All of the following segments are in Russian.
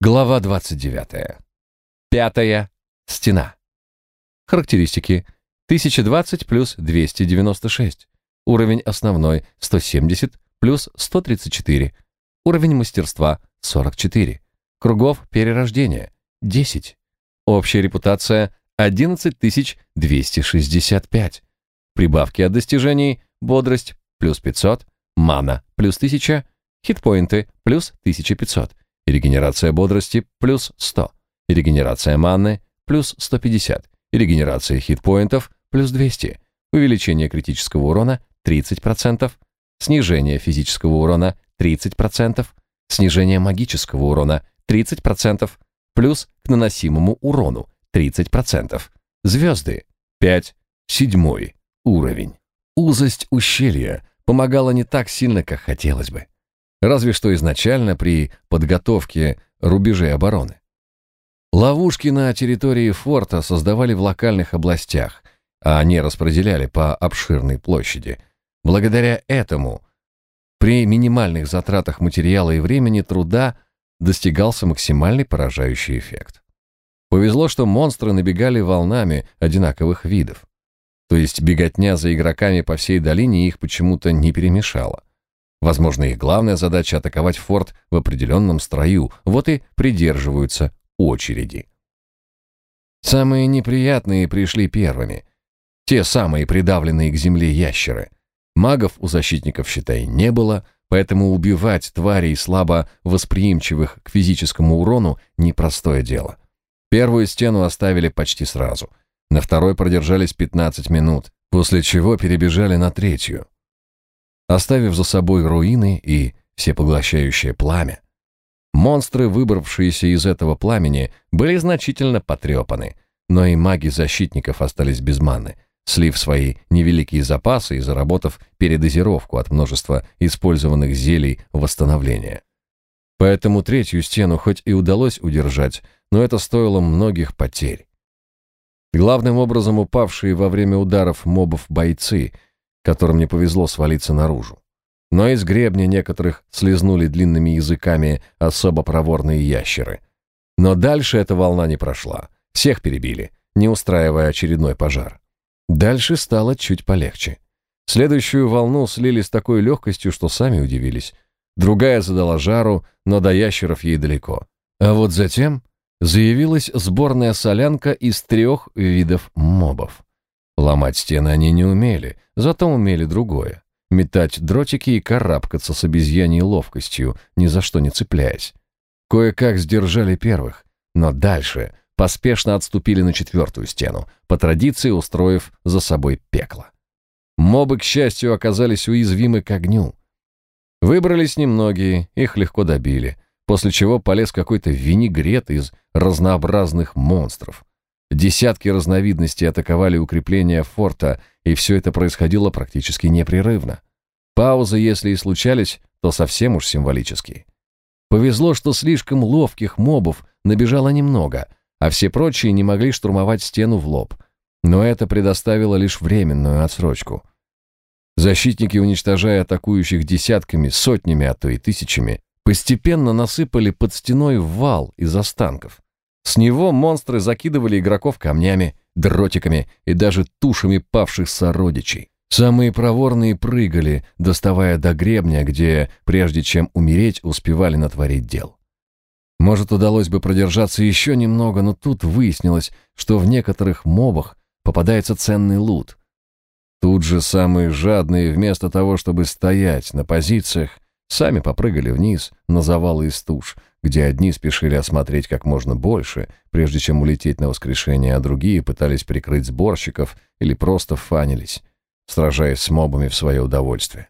Глава 29. Пятая стена. Характеристики. 1020 плюс 296. Уровень основной 170 плюс 134. Уровень мастерства 44. Кругов перерождения 10. Общая репутация 11265. Прибавки от достижений бодрость плюс 500, мана плюс 1000, хитпоинты плюс 1500. Регенерация бодрости плюс 100. Регенерация маны плюс 150. Регенерация хитпоинтов плюс 200. Увеличение критического урона 30%. Снижение физического урона 30%. Снижение магического урона 30%. Плюс к наносимому урону 30%. Звезды 5. Седьмой уровень. Узость ущелья помогала не так сильно, как хотелось бы разве что изначально при подготовке рубежей обороны. Ловушки на территории форта создавали в локальных областях, а они распределяли по обширной площади. Благодаря этому при минимальных затратах материала и времени труда достигался максимальный поражающий эффект. Повезло, что монстры набегали волнами одинаковых видов. То есть беготня за игроками по всей долине их почему-то не перемешала. Возможно, их главная задача — атаковать форт в определенном строю, вот и придерживаются очереди. Самые неприятные пришли первыми. Те самые придавленные к земле ящеры. Магов у защитников, считай, не было, поэтому убивать тварей слабо восприимчивых к физическому урону — непростое дело. Первую стену оставили почти сразу. На второй продержались 15 минут, после чего перебежали на третью оставив за собой руины и всепоглощающее пламя. Монстры, выбравшиеся из этого пламени, были значительно потрепаны, но и маги защитников остались без маны, слив свои невеликие запасы и заработав передозировку от множества использованных зелий восстановления. Поэтому третью стену хоть и удалось удержать, но это стоило многих потерь. Главным образом упавшие во время ударов мобов бойцы – которым не повезло свалиться наружу. Но из гребня некоторых слезнули длинными языками особо проворные ящеры. Но дальше эта волна не прошла. Всех перебили, не устраивая очередной пожар. Дальше стало чуть полегче. Следующую волну слили с такой легкостью, что сами удивились. Другая задала жару, но до ящеров ей далеко. А вот затем заявилась сборная солянка из трех видов мобов. Ломать стены они не умели, зато умели другое — метать дротики и карабкаться с обезьяньей ловкостью, ни за что не цепляясь. Кое-как сдержали первых, но дальше поспешно отступили на четвертую стену, по традиции устроив за собой пекло. Мобы, к счастью, оказались уязвимы к огню. Выбрались немногие, их легко добили, после чего полез какой-то винегрет из разнообразных монстров. Десятки разновидностей атаковали укрепления форта, и все это происходило практически непрерывно. Паузы, если и случались, то совсем уж символические. Повезло, что слишком ловких мобов набежало немного, а все прочие не могли штурмовать стену в лоб. Но это предоставило лишь временную отсрочку. Защитники, уничтожая атакующих десятками, сотнями, а то и тысячами, постепенно насыпали под стеной вал из останков. С него монстры закидывали игроков камнями, дротиками и даже тушами павших сородичей. Самые проворные прыгали, доставая до гребня, где, прежде чем умереть, успевали натворить дел. Может, удалось бы продержаться еще немного, но тут выяснилось, что в некоторых мобах попадается ценный лут. Тут же самые жадные, вместо того, чтобы стоять на позициях, сами попрыгали вниз на завалы из туш, где одни спешили осмотреть как можно больше, прежде чем улететь на воскрешение, а другие пытались прикрыть сборщиков или просто фанились, сражаясь с мобами в свое удовольствие.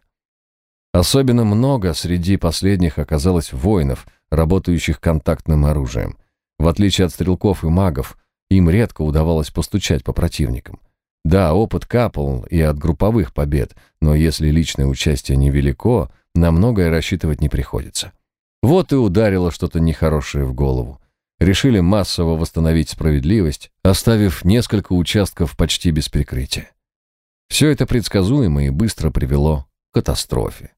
Особенно много среди последних оказалось воинов, работающих контактным оружием. В отличие от стрелков и магов, им редко удавалось постучать по противникам. Да, опыт капал и от групповых побед, но если личное участие невелико, на многое рассчитывать не приходится. Вот и ударило что-то нехорошее в голову. Решили массово восстановить справедливость, оставив несколько участков почти без прикрытия. Все это предсказуемо и быстро привело к катастрофе.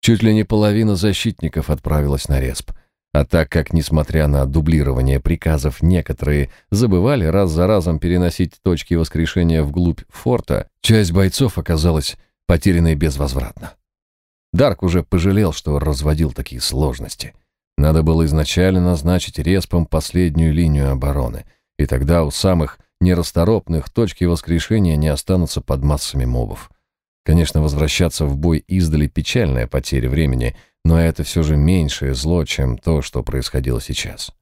Чуть ли не половина защитников отправилась на респ. А так как, несмотря на дублирование приказов, некоторые забывали раз за разом переносить точки воскрешения вглубь форта, часть бойцов оказалась потерянной безвозвратно. Дарк уже пожалел, что разводил такие сложности. Надо было изначально назначить респом последнюю линию обороны, и тогда у самых нерасторопных точки воскрешения не останутся под массами мобов. Конечно, возвращаться в бой издали печальная потеря времени — но это все же меньшее зло, чем то, что происходило сейчас.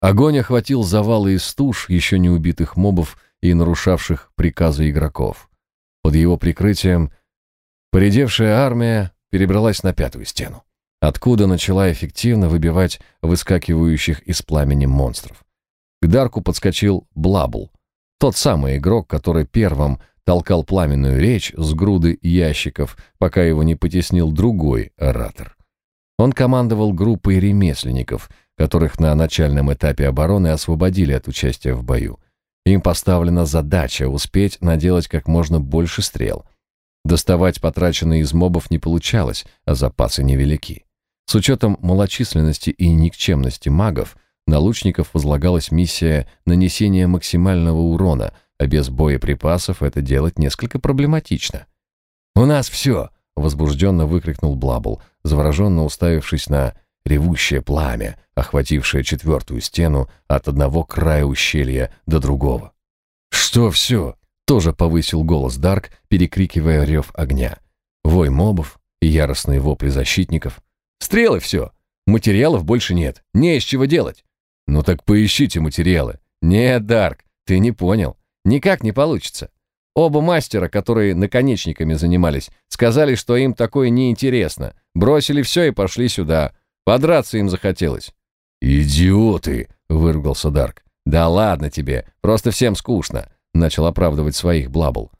Огонь охватил завалы из туш еще не убитых мобов и нарушавших приказы игроков. Под его прикрытием поредевшая армия перебралась на пятую стену, откуда начала эффективно выбивать выскакивающих из пламени монстров. К Дарку подскочил Блабл, тот самый игрок, который первым толкал пламенную речь с груды ящиков, пока его не потеснил другой оратор. Он командовал группой ремесленников, которых на начальном этапе обороны освободили от участия в бою. Им поставлена задача успеть наделать как можно больше стрел. Доставать потраченные из мобов не получалось, а запасы невелики. С учетом малочисленности и никчемности магов, на лучников возлагалась миссия нанесения максимального урона – а без боеприпасов это делать несколько проблематично. «У нас все!» — возбужденно выкрикнул Блабл, завороженно уставившись на ревущее пламя, охватившее четвертую стену от одного края ущелья до другого. «Что все?» — тоже повысил голос Дарк, перекрикивая рев огня. Вой мобов и яростные вопли защитников. «Стрелы все! Материалов больше нет, не из чего делать!» «Ну так поищите материалы!» «Нет, Дарк, ты не понял. Никак не получится. Оба мастера, которые наконечниками занимались, сказали, что им такое неинтересно. Бросили все и пошли сюда. Подраться им захотелось. «Идиоты!» — выругался Дарк. «Да ладно тебе, просто всем скучно», — начал оправдывать своих Блабл.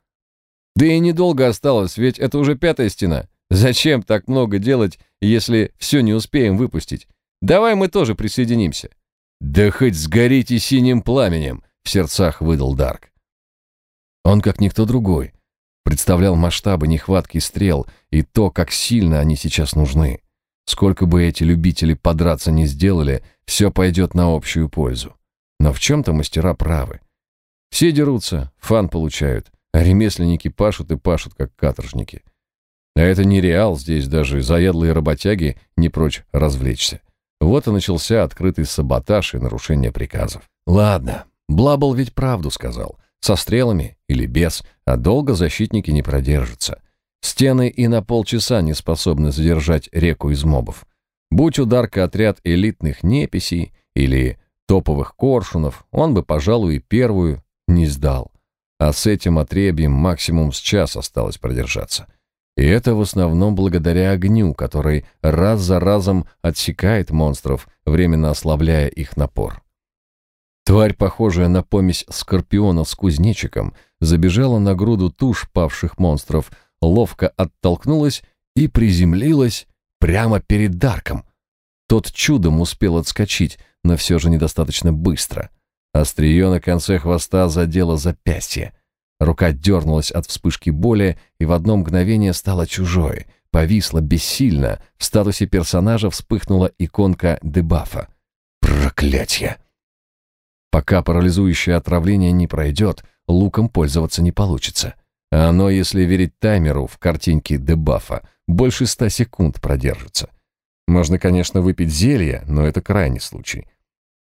«Да и недолго осталось, ведь это уже пятая стена. Зачем так много делать, если все не успеем выпустить? Давай мы тоже присоединимся». «Да хоть сгорите синим пламенем!» — в сердцах выдал Дарк. Он, как никто другой, представлял масштабы нехватки стрел и то, как сильно они сейчас нужны. Сколько бы эти любители подраться не сделали, все пойдет на общую пользу. Но в чем-то мастера правы. Все дерутся, фан получают, а ремесленники пашут и пашут, как каторжники. А это не реал, здесь даже заядлые работяги не прочь развлечься. Вот и начался открытый саботаж и нарушение приказов. Ладно, Блабл ведь правду сказал. Со стрелами или без, а долго защитники не продержатся. Стены и на полчаса не способны задержать реку из мобов. Будь у Дарка отряд элитных неписей или топовых коршунов, он бы, пожалуй, и первую не сдал. А с этим отребьем максимум с час осталось продержаться. И это в основном благодаря огню, который раз за разом отсекает монстров, временно ослабляя их напор. Тварь, похожая на помесь скорпиона с кузнечиком, забежала на груду туш павших монстров, ловко оттолкнулась и приземлилась прямо перед Дарком. Тот чудом успел отскочить, но все же недостаточно быстро. Острие на конце хвоста задело запястье. Рука дернулась от вспышки боли и в одно мгновение стала чужой, повисла бессильно, в статусе персонажа вспыхнула иконка дебафа. Проклятье! Пока парализующее отравление не пройдет, луком пользоваться не получится. А оно, если верить таймеру в картинке дебафа, больше ста секунд продержится. Можно, конечно, выпить зелье, но это крайний случай.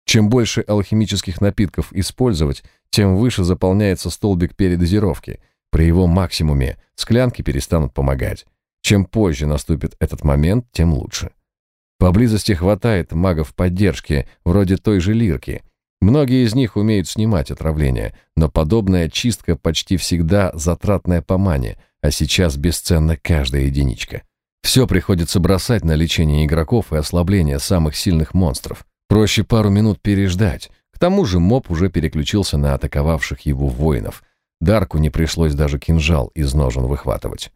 Чем больше алхимических напитков использовать, тем выше заполняется столбик передозировки. При его максимуме склянки перестанут помогать. Чем позже наступит этот момент, тем лучше. Поблизости хватает магов поддержки, вроде той же Лирки — Многие из них умеют снимать отравление, но подобная чистка почти всегда затратная по мане, а сейчас бесценна каждая единичка. Все приходится бросать на лечение игроков и ослабление самых сильных монстров. Проще пару минут переждать. К тому же моб уже переключился на атаковавших его воинов. Дарку не пришлось даже кинжал из ножен выхватывать.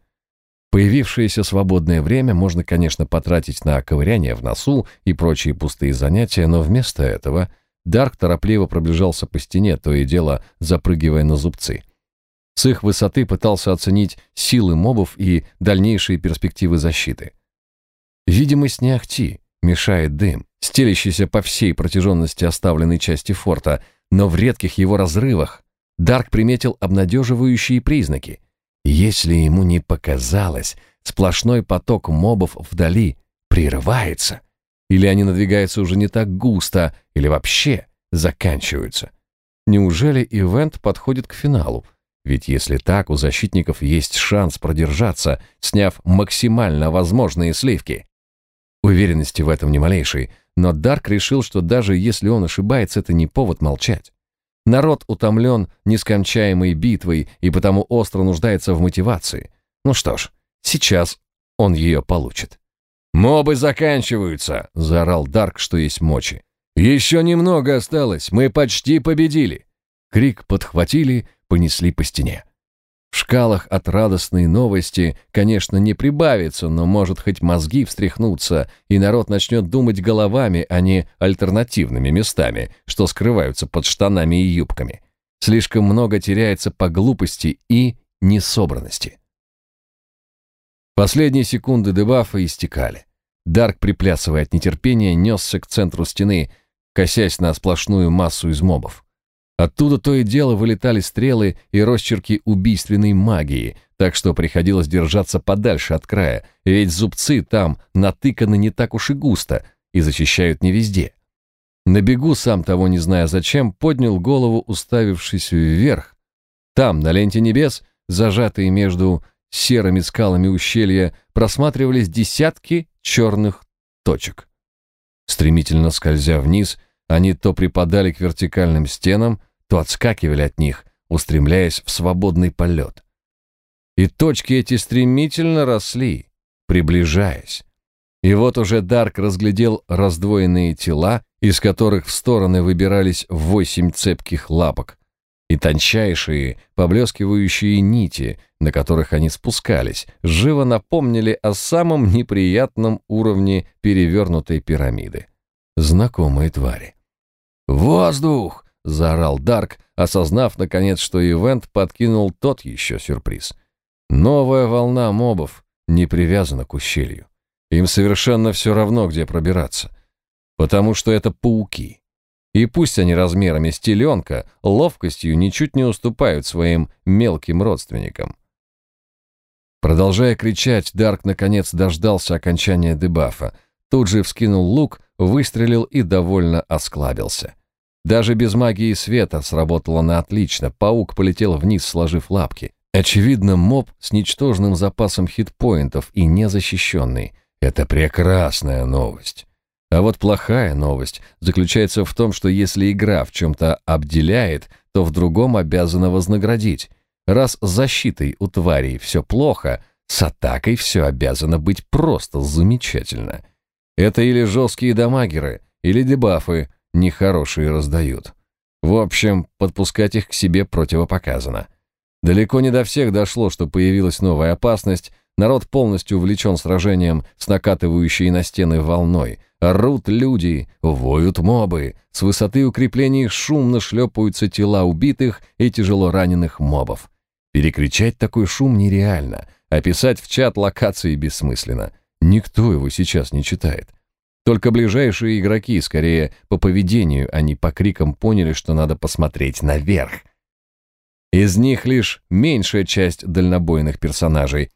Появившееся свободное время можно, конечно, потратить на ковыряние в носу и прочие пустые занятия, но вместо этого Дарк торопливо приближался по стене, то и дело запрыгивая на зубцы. С их высоты пытался оценить силы мобов и дальнейшие перспективы защиты. Видимость не ахти, мешает дым, стелящийся по всей протяженности оставленной части форта, но в редких его разрывах Дарк приметил обнадеживающие признаки. Если ему не показалось, сплошной поток мобов вдали прерывается. Или они надвигаются уже не так густо, или вообще заканчиваются. Неужели ивент подходит к финалу? Ведь если так, у защитников есть шанс продержаться, сняв максимально возможные сливки. Уверенности в этом ни малейшей, но Дарк решил, что даже если он ошибается, это не повод молчать. Народ утомлен нескончаемой битвой и потому остро нуждается в мотивации. Ну что ж, сейчас он ее получит. «Мобы заканчиваются!» — заорал Дарк, что есть мочи. «Еще немного осталось, мы почти победили!» Крик подхватили, понесли по стене. В шкалах от радостной новости, конечно, не прибавится, но может хоть мозги встряхнуться, и народ начнет думать головами, а не альтернативными местами, что скрываются под штанами и юбками. Слишком много теряется по глупости и несобранности. Последние секунды дебафа истекали. Дарк, приплясывая от нетерпения, несся к центру стены, косясь на сплошную массу из мобов. Оттуда то и дело вылетали стрелы и росчерки убийственной магии, так что приходилось держаться подальше от края, ведь зубцы там натыканы не так уж и густо и защищают не везде. На бегу, сам того не зная зачем, поднял голову, уставившись вверх. Там, на ленте небес, зажатые между серыми скалами ущелья, просматривались десятки черных точек. Стремительно скользя вниз, они то припадали к вертикальным стенам, то отскакивали от них, устремляясь в свободный полет. И точки эти стремительно росли, приближаясь. И вот уже Дарк разглядел раздвоенные тела, из которых в стороны выбирались восемь цепких лапок, и тончайшие, поблескивающие нити, на которых они спускались, живо напомнили о самом неприятном уровне перевернутой пирамиды. Знакомые твари. «Воздух!» — заорал Дарк, осознав, наконец, что ивент подкинул тот еще сюрприз. Новая волна мобов не привязана к ущелью. Им совершенно все равно, где пробираться. Потому что это пауки. И пусть они размерами с теленка, ловкостью ничуть не уступают своим мелким родственникам. Продолжая кричать, Дарк наконец дождался окончания дебафа. Тут же вскинул лук, выстрелил и довольно осклабился. Даже без магии света сработало на отлично. Паук полетел вниз, сложив лапки. Очевидно, моб с ничтожным запасом хитпоинтов и незащищенный. Это прекрасная новость. А вот плохая новость заключается в том, что если игра в чем-то обделяет, то в другом обязана вознаградить. Раз с защитой у тварей все плохо, с атакой все обязано быть просто замечательно. Это или жесткие дамагеры, или дебафы, нехорошие раздают. В общем, подпускать их к себе противопоказано. Далеко не до всех дошло, что появилась новая опасность, народ полностью увлечен сражением с накатывающей на стены волной. Рут люди, воют мобы, с высоты укреплений шумно шлепаются тела убитых и тяжело раненых мобов. Перекричать такой шум нереально, описать в чат локации бессмысленно. Никто его сейчас не читает. Только ближайшие игроки, скорее по поведению, а не по крикам, поняли, что надо посмотреть наверх. Из них лишь меньшая часть дальнобойных персонажей.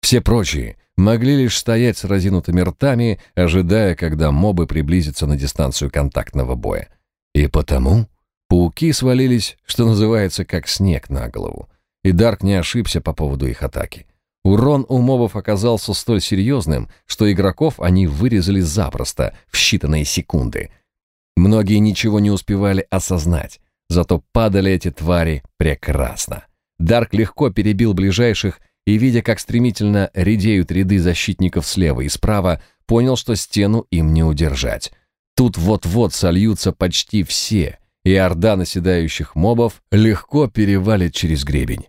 Все прочие могли лишь стоять с разинутыми ртами, ожидая, когда мобы приблизятся на дистанцию контактного боя. И потому пауки свалились, что называется, как снег на голову. И Дарк не ошибся по поводу их атаки. Урон у мобов оказался столь серьезным, что игроков они вырезали запросто, в считанные секунды. Многие ничего не успевали осознать, зато падали эти твари прекрасно. Дарк легко перебил ближайших и, видя, как стремительно редеют ряды защитников слева и справа, понял, что стену им не удержать. Тут вот-вот сольются почти все, и орда наседающих мобов легко перевалит через гребень.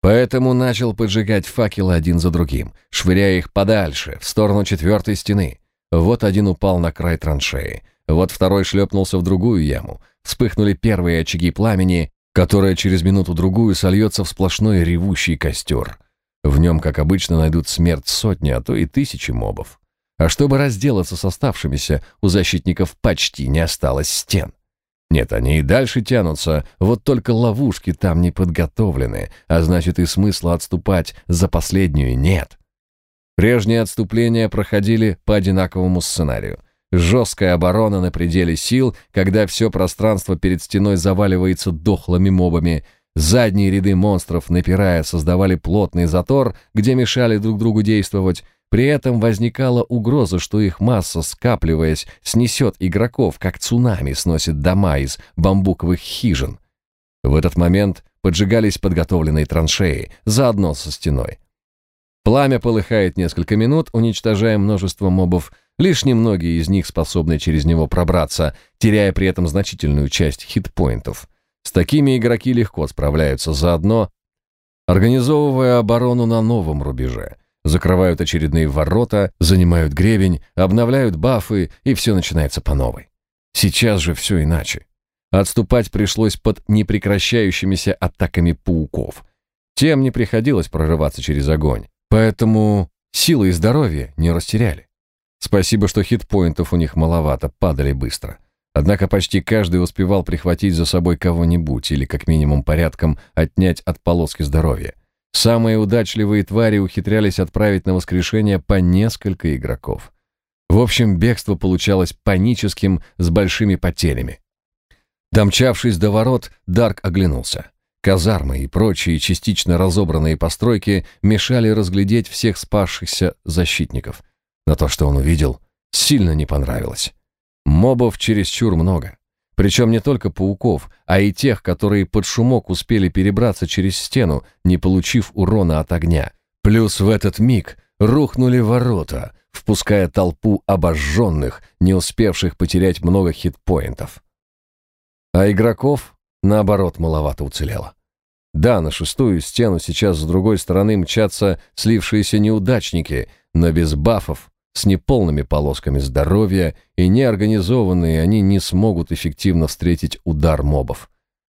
Поэтому начал поджигать факелы один за другим, швыряя их подальше, в сторону четвертой стены. Вот один упал на край траншеи, вот второй шлепнулся в другую яму. Вспыхнули первые очаги пламени, которое через минуту-другую сольется в сплошной ревущий костер. В нем, как обычно, найдут смерть сотни, а то и тысячи мобов. А чтобы разделаться с оставшимися, у защитников почти не осталось стен. Нет, они и дальше тянутся, вот только ловушки там не подготовлены, а значит и смысла отступать за последнюю нет. Прежние отступления проходили по одинаковому сценарию. Жесткая оборона на пределе сил, когда все пространство перед стеной заваливается дохлыми мобами. Задние ряды монстров, напирая, создавали плотный затор, где мешали друг другу действовать. При этом возникала угроза, что их масса, скапливаясь, снесет игроков, как цунами сносит дома из бамбуковых хижин. В этот момент поджигались подготовленные траншеи, заодно со стеной. Пламя полыхает несколько минут, уничтожая множество мобов, лишь немногие из них способны через него пробраться, теряя при этом значительную часть хитпоинтов. С такими игроки легко справляются заодно, организовывая оборону на новом рубеже – закрывают очередные ворота, занимают гребень, обновляют бафы, и все начинается по новой. Сейчас же все иначе. Отступать пришлось под непрекращающимися атаками пауков. Тем не приходилось прорываться через огонь, поэтому силы и здоровье не растеряли. Спасибо, что хитпоинтов у них маловато, падали быстро. Однако почти каждый успевал прихватить за собой кого-нибудь или как минимум порядком отнять от полоски здоровья. Самые удачливые твари ухитрялись отправить на воскрешение по несколько игроков. В общем, бегство получалось паническим, с большими потерями. Домчавшись до ворот, Дарк оглянулся. Казармы и прочие частично разобранные постройки мешали разглядеть всех спасшихся защитников. Но то, что он увидел, сильно не понравилось. Мобов чересчур много. Причем не только пауков, а и тех, которые под шумок успели перебраться через стену, не получив урона от огня. Плюс в этот миг рухнули ворота, впуская толпу обожженных, не успевших потерять много хитпоинтов. А игроков, наоборот, маловато уцелело. Да, на шестую стену сейчас с другой стороны мчатся слившиеся неудачники, но без бафов с неполными полосками здоровья и неорганизованные они не смогут эффективно встретить удар мобов.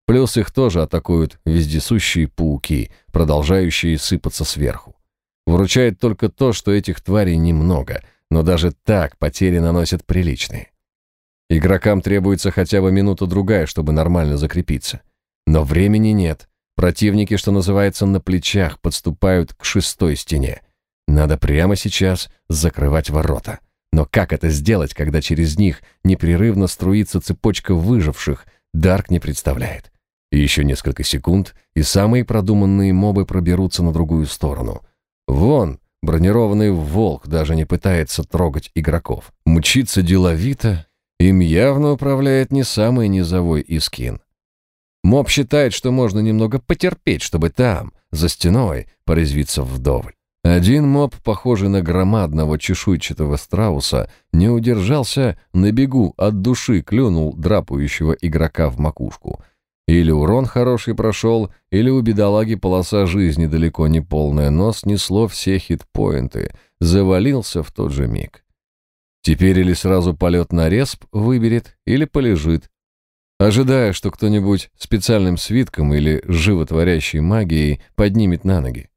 Плюс их тоже атакуют вездесущие пауки, продолжающие сыпаться сверху. Выручает только то, что этих тварей немного, но даже так потери наносят приличные. Игрокам требуется хотя бы минута-другая, чтобы нормально закрепиться. Но времени нет. Противники, что называется, на плечах подступают к шестой стене. Надо прямо сейчас закрывать ворота. Но как это сделать, когда через них непрерывно струится цепочка выживших, Дарк не представляет. Еще несколько секунд, и самые продуманные мобы проберутся на другую сторону. Вон, бронированный волк даже не пытается трогать игроков. Мчится деловито, им явно управляет не самый низовой искин. Моб считает, что можно немного потерпеть, чтобы там, за стеной, порезвиться вдоволь. Один моб, похожий на громадного чешуйчатого страуса, не удержался на бегу от души, клюнул драпающего игрока в макушку. Или урон хороший прошел, или у бедолаги полоса жизни далеко не полная, но снесло все хитпоинты, завалился в тот же миг. Теперь или сразу полет на респ выберет, или полежит, ожидая, что кто-нибудь специальным свитком или животворящей магией поднимет на ноги.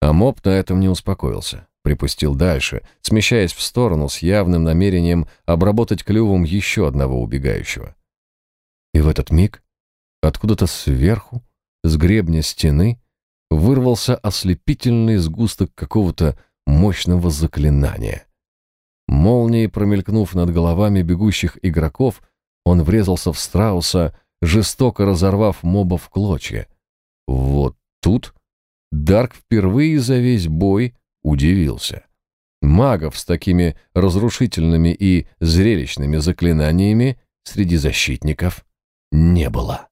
А моб на этом не успокоился. Припустил дальше, смещаясь в сторону с явным намерением обработать клювом еще одного убегающего. И в этот миг откуда-то сверху, с гребня стены, вырвался ослепительный сгусток какого-то мощного заклинания. Молнией промелькнув над головами бегущих игроков, он врезался в страуса, жестоко разорвав моба в клочья. Вот тут Дарк впервые за весь бой удивился. Магов с такими разрушительными и зрелищными заклинаниями среди защитников не было.